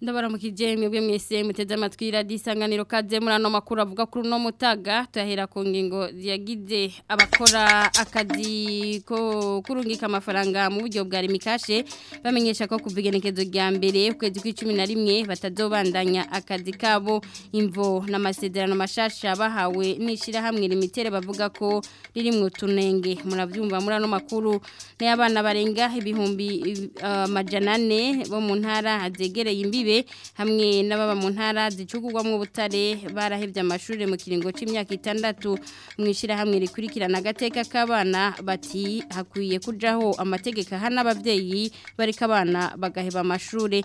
mubyeyi muteze amatwi radiyo isanganiro kaze muri ano makuru avuga kuri mutaga tuyahera ku ngingo yagize abakora akazi ko kurungika amafaranga mu buryo bwa rimikashe bamenyesha ko kuva igenekezo rya mbere ukwezi kw'icumi na rimwe batazobandanya akazi kabo imvo n'amasezerano mashasha bahawe n'ishyirahamwe rimitere bavuga ko riri mu tunenge murabyumva muri ano makuru n'abana barenga ibihumbi eh, amajana ane bo mu ntara zegereye imbibe hamwe n'ababa mu mu ntara zicugurwamo butare barahebye amashuri mu kiringo cy'imyaka itandatu mu ishyirahamwe rikurikirana agateka k'abana bati hakwiye kujaho amategeko ahana ababyeyi bareka abana bagaheba amashuri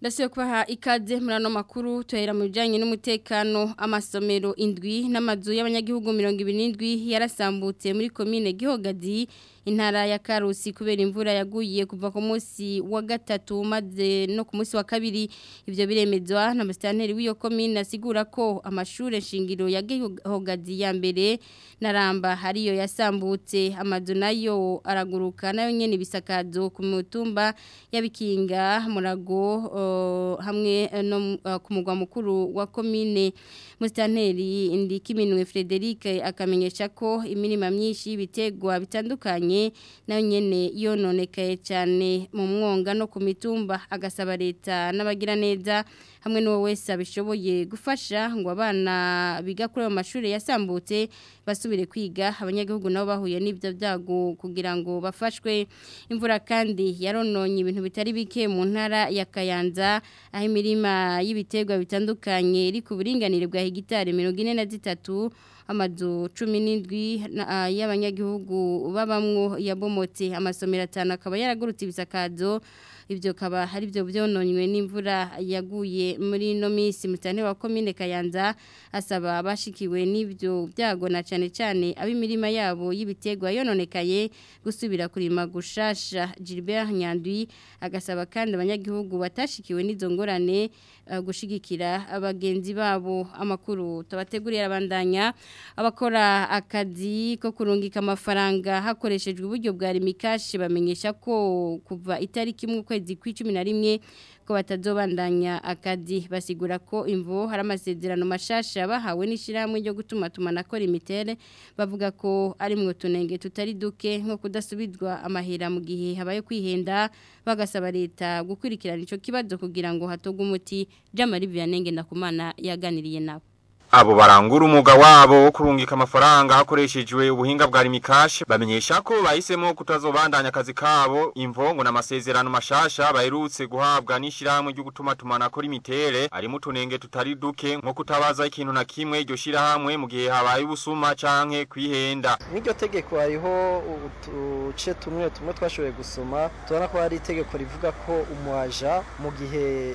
ndasiye kubaha ikaze muri ano makuru tuhera mu bijyanye n'umutekano amasomero indwi n'amazu y'abanyagihugu mirongo irindwi yarasambutse muri komine gihogadi intara ya karusi kubera imvura yaguye kuva ku munsi wa gatatu maze no ku munsi wa kabiri ibyo biremezwa na musitanteri w'iyo komine asigura ko amashuri shingiro ya gihogazi ya mbere Naramba ramba hariyo yasambutse amazu nayo araguruka nayo nyene bisakazo ku mutumba yabikinga murago hamwe no ku mugwa mukuru wa komine musitanteri kiminwe Frederic akamenyesha ko imirima myinshi y'ibiterwa bitandukanye zitandukanye nayo nyene yononekaye cyane mu mwonga no ku mitumba agasaba leta n'abagira neza hamwe n'uwo wese abishoboye gufasha ngo abana biga kuri ayo mashuri yasambutse basubire kwiga abanyagihugu nabo bahuye n'ibyo byago kugira ngo bafashwe imvura kandi yarononye ibintu bitari bike mu ntara ya Kayanza aho imirima y'ibiterwa bitandukanye iri ku buringanire bwa na zitatu amazu cumi n'indwi ah, y'abanyagihugu babamwo yabomotse amasomero atanu akaba yaragurutse ibisakazo ibyo kaba hari byo byononywe n'imvura yaguye muri no minsi mutane wa komine Kayanza asaba abashikiwe n'ibyo byago na cyane cyane ab'imirima yabo y'ibiterwa yononekaye gusubira kurima gushasha Gilbert Nyandwi agasaba kandi abanyagihugu batashikiwe n'izo ngorane eh, gushigikira abagenzi babo amakuru tubateguriye abandanya abakora akazi ko kurungika amafaranga hakoreshejwe uburyo bwa rimikashi bamenyesha ko kuva itariki imwe ukwezi kwezi kw'icumi na rimwe ko batazobandanya akazi basigura ko imvo hari amasezerano mashasha bahawe n'ishyirahamwe ryo gutuma tumanakora imitere bavuga ko ari mu tunenge tutari duke nko kudasubizwa amahera mu gihe habaye kwihenda bagasaba leta gukurikirana icyo kibazo kugira ngo hatogwe umuti by'amariviya na kumana yaganiriye nabo abo barangura umwuga wabo wo kurungika amafaranga hakoreshejwe ubuhinga bwa rimikashe bamenyesha ko bahisemo kutazobandanya akazi kabo imvongo n'amasezerano mashasha baherutse guhabwa n'ishyirahamwe ryo gutuma tumana akora imitere arimo utunenge tutari duke nko kutabaza ikintu na kimwe iryo shyirahamwe mu gihe habaye ubusuma canke kwihenda n'iryo tegeko hariho uduce tumwe tumwe twashoboye gusoma tubona ko hari itegeko rivuga ko umuaja mu gihe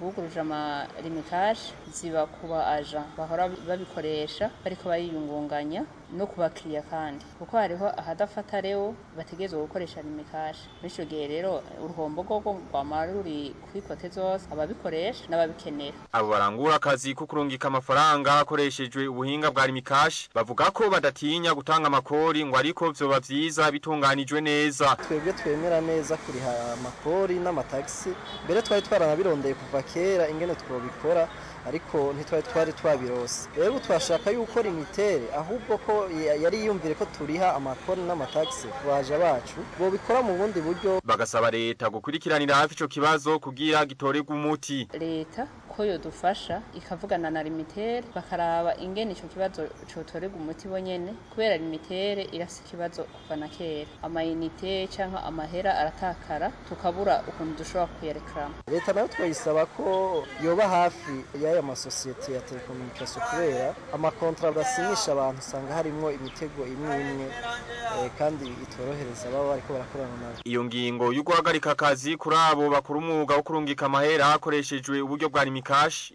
buguruje amarimitage ziba kuba aja bahora babikoresha ariko bariyungunganya no ku bakiriya kandi kuko hariho ahadafata rero bategerezwa gukoresha rimikashe muri icyo gihe rero uruhombo rwo rwamara ruri kuri kote zose ababikoresha n'ababikenera abo barangura akazi ko kurungika amafaranga hakoreshejwe ubuhinga bwa rimikashe bavuga ko badatinya gutanga amakori ngo ariko byoba byiza bitunganijwe neza twebwe twemera neza kuriha amakori n'amatagisi mbere twari twaranabirondeye kuva kera ingene twabikora ariko ntitwari twari twabirose rero twashaka yuko limitere ahubwo ko yari yumvire ko turiha amakoni n'amatagisi ku baja bacu bobikora mu bundi buryo bagasaba leta gukurikiranira hafi icyo kibazo kugira gitorerwe umuti leta ko yodufasha ikavugana na limitere bakaraba ingene icyo kibazo cotorerwa umuti bonyene kubera limitere irafise ikibazo kuva na kera amayinite cyangwa amahera aratakara tukabura ukuntu dushobora kuyarekuramo leta nayo twayisaba ko yoba hafi ya y'aya masosiyete ya telekomunikasiyo kubera amakontara basinyisha abantu usanga harimo imitego imwe imwe eh, kandi itorohereza baba bari barakorana nabo iyo ngingo yo guhagarika akazi kuri abo bakora umwuga wo kurungika amahera hakoreshejwe uburyo bwa nimikashi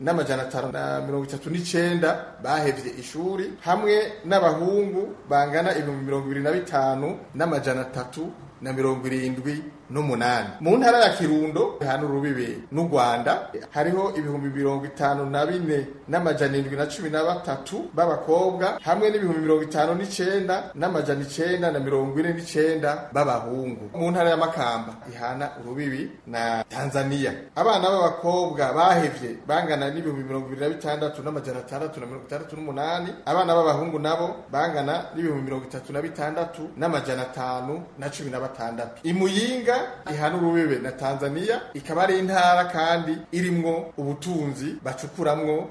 n'amajana atanu na mirongo itatu n'icenda bahevye ishuri hamwe n'abahungu bangana ibihumbi mirongo ibiri na bitanu n'amajana atatu na mirongo irindwi n'umunani mu ntara ya kirundo hano urubibe n'u rwanda hariho ibihumbi mirongo itanu na bine n'amajana irindwi na cumi na batatu b'abakobwa hamwe n'ibihumbi mirongo itanu n'icyenda n'amajana icenda na mirongo ine n'icenda b'abahungu mu ntara ya makamba ihana urubibi na tanzania abana b'abakobwa bahevye bangana n'ibihumbi mirongo ibiri na bitandatu n'amajana atandatu na mirongo itandatu n'umunani abana b'abahungu nabo bangana n'ibihumbi mirongo itatu na bitandatu n'amajana atanu na cumi na batandatu imuyinga ihana urubibe na Tanzania ikaba ari intara kandi irimo ubutunzi bacukuramwo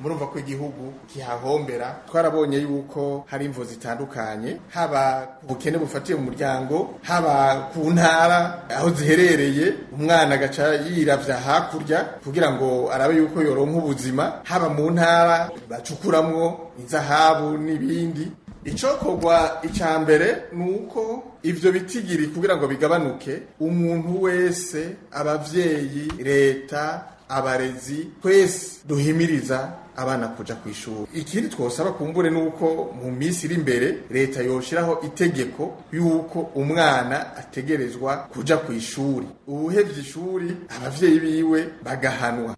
murumva ko igihugu igihugu kihahombera twarabonye yuko hari imvo zitandukanye haba ubukene bufatiye mu muryango haba ku ntara aho ziherereye umwana agaca yiravya hakurya kugira ngo arabe yuko yoronka ubuzima haba mu ntara bacukuramwo inzahabu n'ibindi icokorwa icya mbere ni uko ibyo bitigiri kugira ngo bigabanuke umuntu wese ababyeyi leta abarezi twese duhimiriza abana kuja ku ishuri ikindi twosaba kumbure nuko mu minsi iri imbere leta yoshiraho itegeko yuko umwana ategerezwa kuja ku ishuri uwuhevye ishuri abavyeyi biwe bagahanwa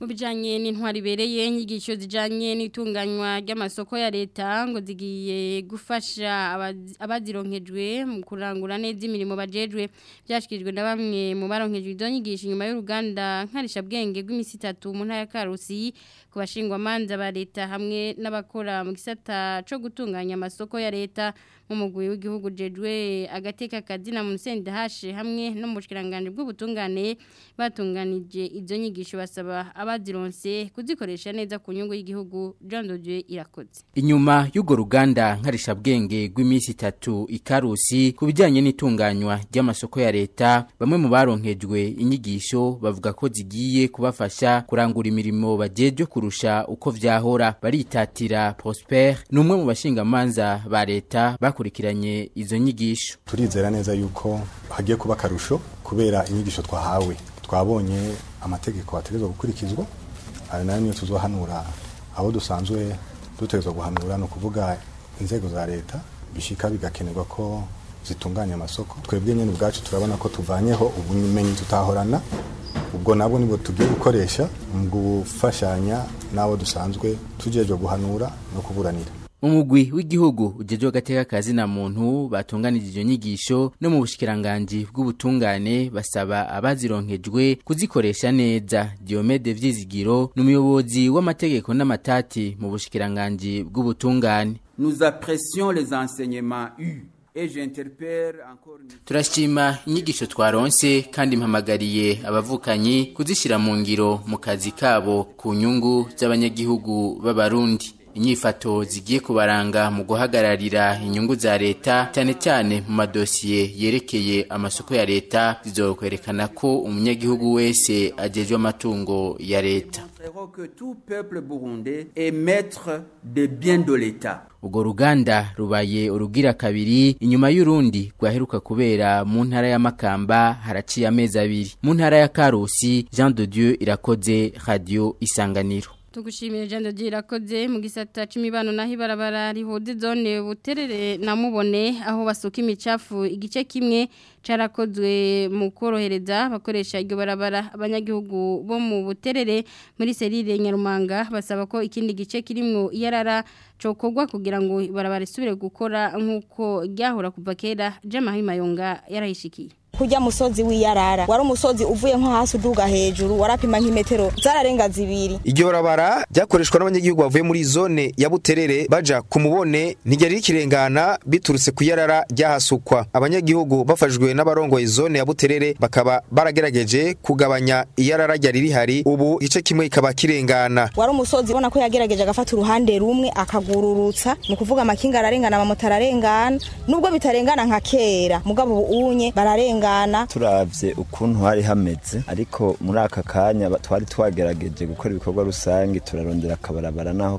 mu bijyanye n'intwari ibereye inyigisho zijyanye n'itunganywa ry'amasoko ya leta ngo zigiye gufasha abazironkejwe mu kurangura neza imirimo bajejwe byashyikirijwe na bamwe mu baronkejwe izo nyigisho inyuma y'uruganda nkarishabwenge rw'iminsi itatu mu ntara ya karusi ku bashingwa bashingwamanza ba leta hamwe n'abakora mu gisata cyo gutunganya amasoko ya leta mu mugwi w'igihugu jejwe agateka kadina mu nsenda hashe hamwe no mu bushyirangange bw'ubutungane batunganije izo nyigisho basaba abazironse kuzikoresha neza ku nyungu y'igihugu Jean irakoze inyuma y'ugo ruganda nkarishabwenge rw'iminsi itatu ikarusi ku bijyanye n'itunganywa ry'amasoko ya leta bamwe mu baronkejwe inyigisho bavuga ko zigiye kubafasha kurangura imirimo bagejwe kurusha uko vyahora baritatira Prosper ni umwe mu bashingamanza ba leta bakurikiranye izo nyigisho turizera neza yuko hagiye kuba karusho kubera inyigisho twahawe twabonye amategeko ategerezwa gukurikizwa hari nayo niyo tuzohanura aho dusanzwe dutegerezwa guhanura ni ukuvuga inzego za leta bishyika bigakenerwa ko zitunganya amasoko twebwe nyine ubwacu turabona ko tuvanyeho ubumenyi tutahorana ubwo nabwo nibwo tugiye gukoresha mu gufashanya n'abo dusanzwe tujejwe guhanura no kuburanira umugwi w'igihugu ujejwe agateka kazina muntu batunganije iyo nyigisho no mu bushikiranganji bw'ubutungane basaba abazironkejwe kuzikoresha neza Diomede Vyizigiro n'umuyobozi w'amategeko n'amatati mu bushikiranganji bw'ubutungane Nous apprécions les enseignements eus turashima inyigisho twaronse kandi mpamagariye abavukanyi kuzishyira mu ngiro mu kazi kabo ku nyungu z'abanyagihugu b'abarundi inyifato zigiye kubaranga mu guhagararira inyungu za leta cyane cyane mu madosiye yerekeye amasoko ya leta zizokwerekana ko umunyagihugu wese agejwe amatungo ya leta urwo ruganda rubaye urugira kabiri inyuma y'urundi rwaheruka kubera mu ntara ya Makamba haraciye amezi abiri mu ntara ya Karusi Jean de Dieu irakoze radio isanganiro tugushimira ijana ryirakoze mu gisata cy'imibano naho ibarabara rihude zone buterere na mubone aho basuka imicafu igice kimwe cyarakozwe mu korohereza abakoresha iryo barabara abanyagihugu bo mu buterere muri serire nyarumanga basaba ko ikindi gice kirimo iyarara cokogwa kugira ngo ibarabara isubire gukora nk'uko ryahora kuva kera jya mahayonga yarahishikiye kujya musozi w'iyarara wari umusozi uvuye nko hasi uduga hejuru warapima nk'imetero zararenga zibiri iryo barabara ryakoreshwa n'abanyagihugu bavuye muri zone ya buterere baja ku mubone ntiryari rikirengana biturutse ku iyarara ryahasukwa abanyagihugu bafashwe n'abarongoye zone ya buterere bakaba baragerageje kugabanya iyarara ryari rihari ubu igice kimwe kikaba kirengana wari umusozi ubona ko yagerageje agafata uruhande rumwe akagururutsa ni ukuvuga amakinga ararengana amamoto ararengana nubwo bitarengana nka kera mugabo ubu unye bararengana kwihangana turabye ukuntu hari hameze ariko muri aka kanya twari twagerageje gukora ibikorwa rusange turarondera akabarabara naho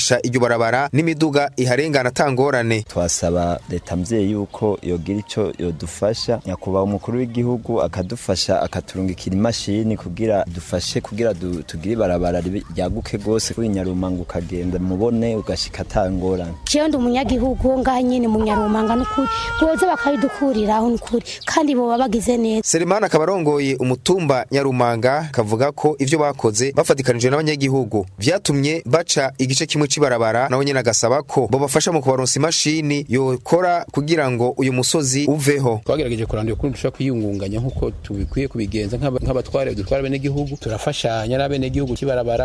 iryo barabara n'imiduga iharengana atangorane twasaba leta mvyeyi yuko yogira ico yodufasha nyakubahwa umukuru w'igihugu akadufasha akaturungikira imashini kugira dufashe kugira tugire barabara ryaguka ugaruke rwose winyarumanga ukagenda mubone ugashyika atangorane jewe ndi umunyagihugu ngaho nyine munyarumanga n'ukuri boza bakabidukuriraho n'ukuri kandi baba bagize neza serimana akaba arongoye umutumba nyarumanga kavuga ko ibyo bakoze bafatikanije n'abanyagihugu byatumye baca igice kimwe c'ibarabara naho nyene agasaba ko babafasha mu kubaronsa imashini yokora kugira ngo uyu musozi uveho twagerageje kurandura kuri dushaka kwiyungunganya nk'uko tubikwiye kubigenza nk'abatwara dutwara bene gihugu turafashanya n'abene gihugu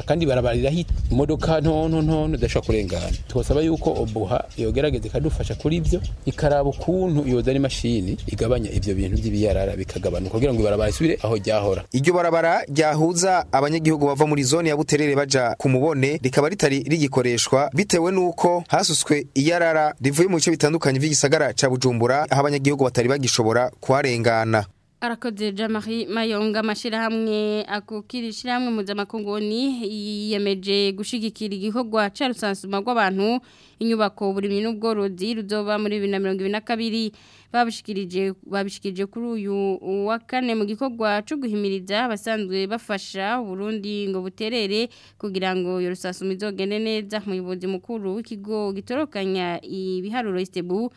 kandi barabara barira imodoka ntonto ntonto idashobora kurengana twasaba yuko obuha yogerageza ikadufasha kuri ibyo ikaraba ukuntu yozana imashini igabanya ibyo bintu by'ibiyarara bikagabanuka kugira ngo ibarabara isubire aho ryahora iryo barabara ryahuza abanyagihugu bava muri zone ya buterere bajya ku mubone rikaba ritari rigikoreshwa bitewe n'uko hasuswe iyarara rivuye mu bice bitandukanye by'igisagara ca bujumbura aho abanyagihugu batari bagishobora kuharengana arakoze jamari mayonga amashyirahamwe akukira ishyirahamwe mpuzamakungu ni yiyemeje gushyigikira igikorwa cya rw'abantu inyubako buri n'ubworozi ruzoba na kabiri babishikirije babishikirije kuri uyu wa kane mu gikorwa cyo guhimiriza abasanzwe bafasha Burundi ngo buterere kugira ngo yorusasu mizogende neza muyobozi mukuru w'ikigo gitorokanya ibiharuro Istebu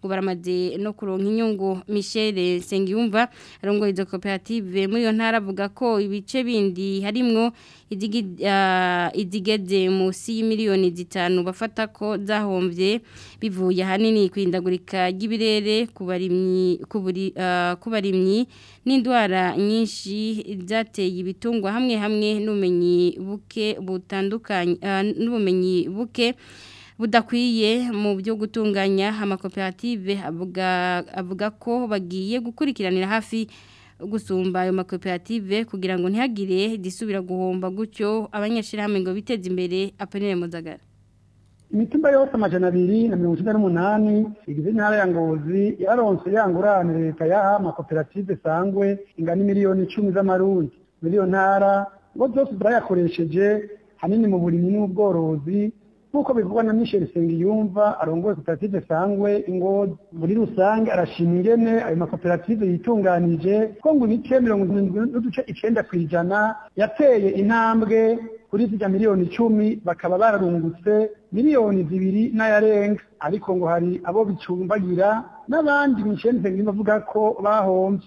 ngo baramaze no kuronka inyungu Michel Sengiyumva arongoye izo koperative muri iyo ntara avuga ko ibice bindi harimwo uh, izigeze munsi y'imiliyoni zitanu bafata ko zahombye bivuye ahanini ku ihindagurika ry'ibirere ku barimyi uh, n'indwara nyinshi zateye ibitungwa hamwe hamwe hamwe n'ubumenyi buke butandukanye ah, n'ubumenyi buke budakwiye mu byo gutunganya amakoperative avuga ko bagiye gukurikiranira hafi gusumba ayo makoperative kugira ngo ntihagire disubira guhomba gutyo abanyeshirahamwe ngo biteze imbere apenere muzagara imitumba yose amajana abiri na mirongo icyenda n'umunani igize intara ya ngozi yaronse yangurane leta yaha amakoperative sangwe ingana miliyoni icumi z'amarundi muri iyo ntara ngo byose byayakoresheje hanini mu burimyi n'ubworozi nk'uko bivugwa na michel nsengiyumva arongoye koperative sangwe ngo muri rusange arashima ingene ayo makoperative yitunganije ko ngo imice mirongo irindwi n'uduce icyenda ku ijana yateye intambwe kuri zijya miliyoni icumi bakaba bararungutse miliyoni zibiri n'ayarenga ariko ngo hari abo bicumbagira n'abandi bishenze birimo ko bahombye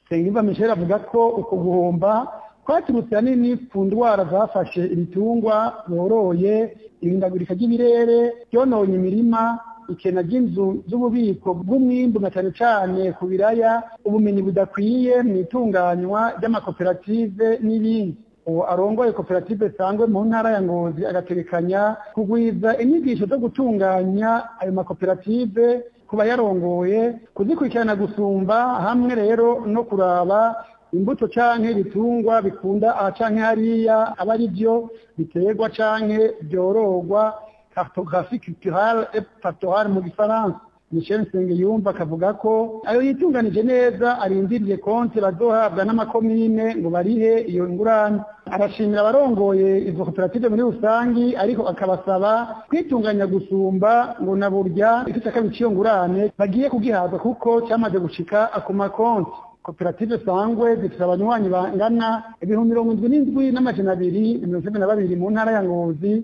sengimba michel avuga ko uko guhomba kwaturutse hanini ku ndwara zafashe ibitungwa boroye irindagurika ry'ibirere ryononye imirima ikena ry'inzu z'ububiko bw'umwimbu na cyane cyane ku biraya ubumenyi budakwiye mu itunganywa ry'amakoperative n'ibindi ubu arongoye koperative sangwe mu ntara ya ngozi agategekanya kugwiza inyigisho zo gutunganya ayo makoperative kuba yarongoye kuzikurikirana gusumba hamwe rero no kuraba imbuto canke ibitungwa bikunda aha canke hariya aba ari byo biterwa canke byororwa cartographie culturale et pastorale mu gifaransa michel nsengiyumva akavuga ko ayo yitunganije neza arindiriye konti bazohabwa n'amakomine ngo barihe iyo ngurane arashimira abarongoye izo koperative muri rusange ariko akabasaba kwitunganya gusumba ngo na burya icyo cyakabiciye ngurane bagiye kugihabwa kuko cyamaze gushika ku makonti koperative sangwe zifite abanywanyi bangana ibihumbi mirongo indwi n'indwi n'amajana abiri mirongo icumi na babiri mu ntara ya ngozi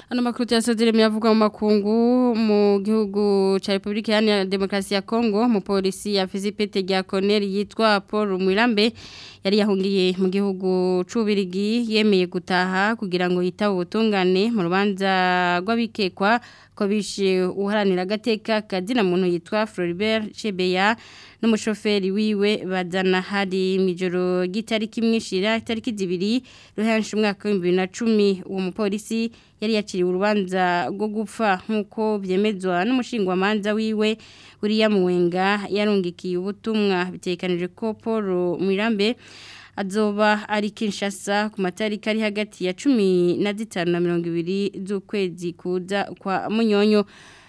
Ano makuru yasodiremye avuga mu makungu mu gihugu ca Republika ya Demokarasi ya Kongo mu polisi ya Fizipete Giaconel yitwa Paul Murambe yari yahungiye mu gihugu c'ubirigi yemeye gutaha kugira ngo yitabe ubutungane mu rubanza rw'abikekwa ko bishe uharanira agateka Kadina muntu yitwa Floribert Chebeya n'umushoferi wiwe badana hari mu gitari kimwishira, mwishira itariki zibiri ruhenshi umwaka w'ibihumbi bibiri na cumi uwo mupolisi yari yaciriwe urubanza rwo gupfa nk'uko byemezwa n'umushingwamanza wiwe William Wenga yarungikiye ubutumwa bitekanije ko Paul Mirambe azoba ari Kinshasa ku matariki ari hagati ya 10 na 15 na 20 z'ukwezi kuza kwa Munyonyo